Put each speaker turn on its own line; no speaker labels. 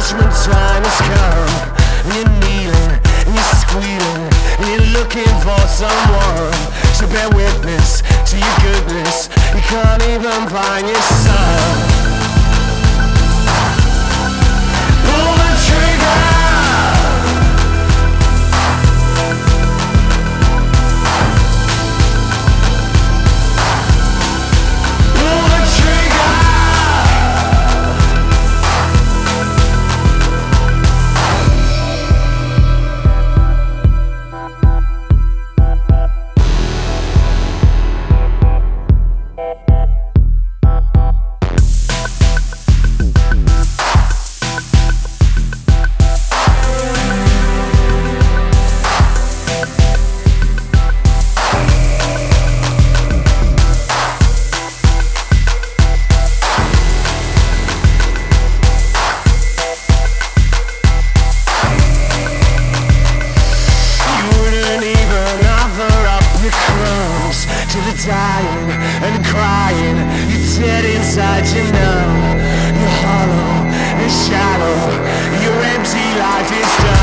come and you're kneeling and you're squealing and you're looking for someone to bear witness to your goodness. You can't even find your son. And crying. You're dead inside, you know. You're hollow and shallow. Your empty life is done.